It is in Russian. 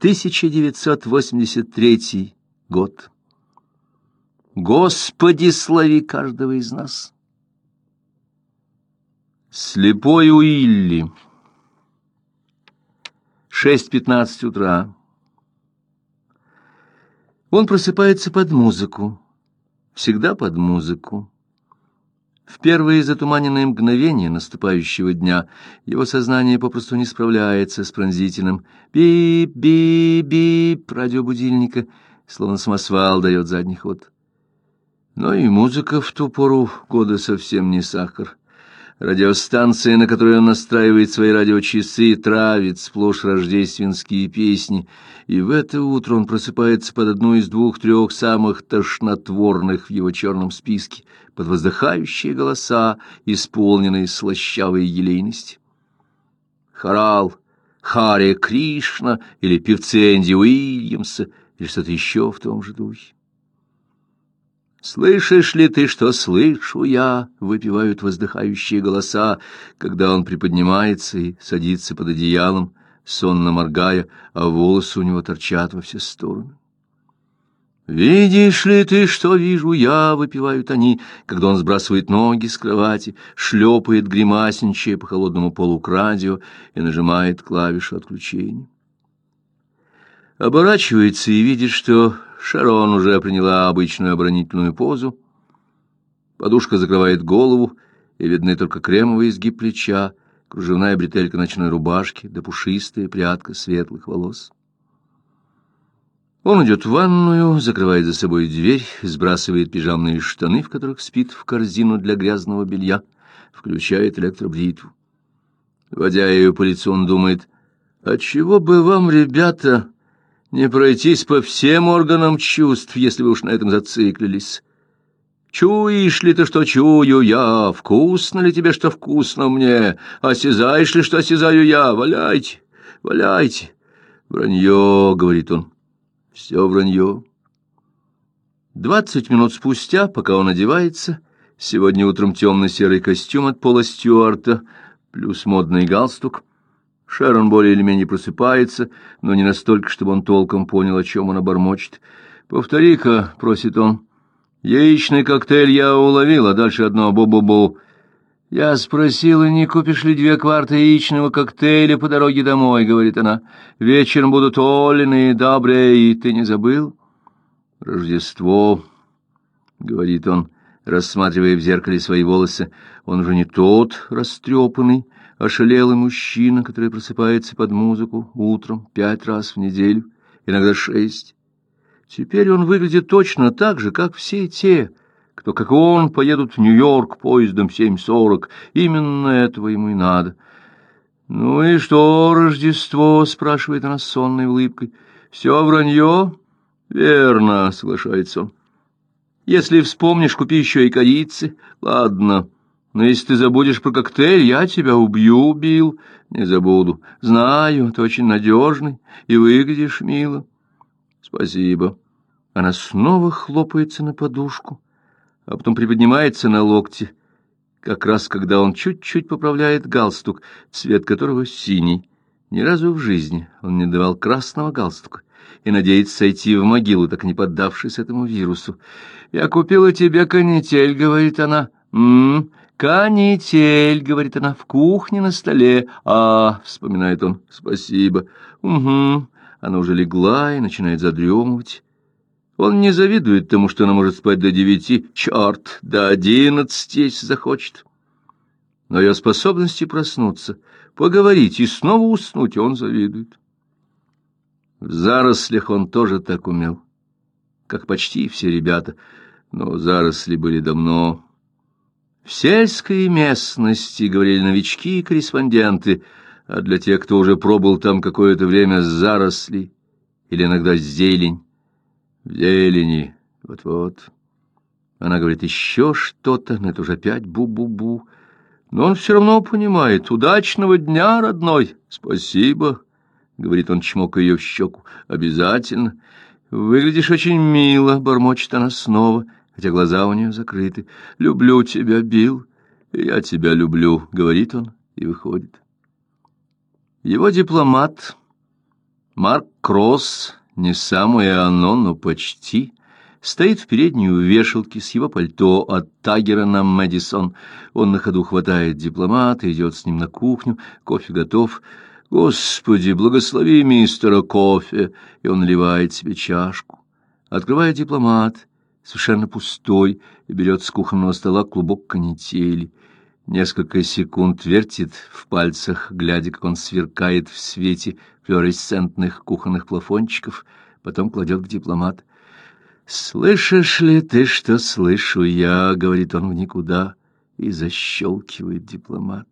1983 год. Господи, слави каждого из нас. Слепой Уилли. 6.15 утра. Он просыпается под музыку, всегда под музыку. В первые затуманенные мгновения наступающего дня его сознание попросту не справляется с пронзительным «бип-бип-бип» радиобудильника, словно самосвал дает задний ход. Но и музыка в ту пору года совсем не сахар. Радиостанция, на которой он настраивает свои радиочасы, травит сплошь рождественские песни, и в это утро он просыпается под одну из двух-трех самых тошнотворных в его черном списке, под воздыхающие голоса, исполненные слащавой елейности. Хорал Харе Кришна или певцы Энди Уильямса или что-то еще в том же духе. «Слышишь ли ты, что слышу я?» — выпивают воздыхающие голоса, когда он приподнимается и садится под одеялом, сонно моргая, а волосы у него торчат во все стороны. «Видишь ли ты, что вижу я?» — выпивают они, когда он сбрасывает ноги с кровати, шлепает гримасничая по холодному полу к радио и нажимает клавишу отключения. Оборачивается и видит, что Шарон уже приняла обычную оборонительную позу. Подушка закрывает голову, и видны только кремовый изгиб плеча, кружевная бретелька ночной рубашки да пушистая прядка светлых волос. Он идет в ванную, закрывает за собой дверь, сбрасывает пижамные штаны, в которых спит, в корзину для грязного белья, включает электробритву. Водя ее по лицу, он думает, «А чего бы вам, ребята, не пройтись по всем органам чувств, если вы уж на этом зациклились. Чуешь ли ты, что чую я? Вкусно ли тебе, что вкусно мне? Осязаешь ли, что осязаю я? Валяйте, валяйте. Вранье, — говорит он, — все вранье. Двадцать минут спустя, пока он одевается, сегодня утром темно-серый костюм от Пола Стюарта, плюс модный галстук — Шерон более или менее просыпается, но не настолько, чтобы он толком понял, о чем она бормочет. «Повтори-ка», — просит он. «Яичный коктейль я уловил, а дальше одно бу-бу-бу». «Я спросила, не купишь ли две кварты яичного коктейля по дороге домой», — говорит она. «Вечером будут Олины, добрые, и ты не забыл?» «Рождество», — говорит он, рассматривая в зеркале свои волосы. «Он уже не тот растрепанный, ошалелый мужчина, который просыпается под музыку утром пять раз в неделю, иногда шесть. Теперь он выглядит точно так же, как все те, кто, как он, поедут в Нью-Йорк поездом 7.40. Именно этого ему и надо. «Ну и что, Рождество?» — спрашивает она с сонной улыбкой. «Все вранье?» «Верно», — соглашается он. «Если вспомнишь, купи еще и корицы. Ладно». Но если ты забудешь про коктейль, я тебя убью, Билл. Не забуду. Знаю, ты очень надежный и выглядишь мило. Спасибо. Она снова хлопается на подушку, а потом приподнимается на локте, как раз когда он чуть-чуть поправляет галстук, цвет которого синий. Ни разу в жизни он не давал красного галстука и надеется сойти в могилу, так не поддавшись этому вирусу. «Я купила тебе канитель», — говорит она. «М-м, «Канитель», — говорит она, — «в кухне на столе». «А», — вспоминает он, — «спасибо». «Угу». Она уже легла и начинает задремывать. Он не завидует тому, что она может спать до девяти, черт, до одиннадцати, если захочет. Но ее способности проснуться, поговорить и снова уснуть он завидует. В зарослях он тоже так умел, как почти все ребята, но заросли были давно в сельской местности, говорили новички и корреспонденты, а для тех, кто уже пробыл там какое-то время, заросли или иногда зелень. В зелени, вот-вот. Она говорит еще что-то, но это уже опять бу-бу-бу. Но он все равно понимает. Удачного дня, родной. Спасибо, — говорит он, чмокая ее в щеку. Обязательно. Выглядишь очень мило, — бормочет она снова. — хотя глаза у нее закрыты. «Люблю тебя, Билл, я тебя люблю», — говорит он и выходит. Его дипломат, Марк Кросс, не самое оно, но почти, стоит в передней у вешалки с его пальто от Тагера на Мэдисон. Он на ходу хватает дипломата, идет с ним на кухню, кофе готов. «Господи, благослови мистера кофе!» И он наливает себе чашку. Открывает дипломат, совершенно пустой, и берет с кухонного стола клубок канители. Несколько секунд вертит в пальцах, глядя, как он сверкает в свете флуоресцентных кухонных плафончиков, потом кладет в дипломат. «Слышишь ли ты, что слышу я?» — говорит он в никуда и защелкивает дипломат.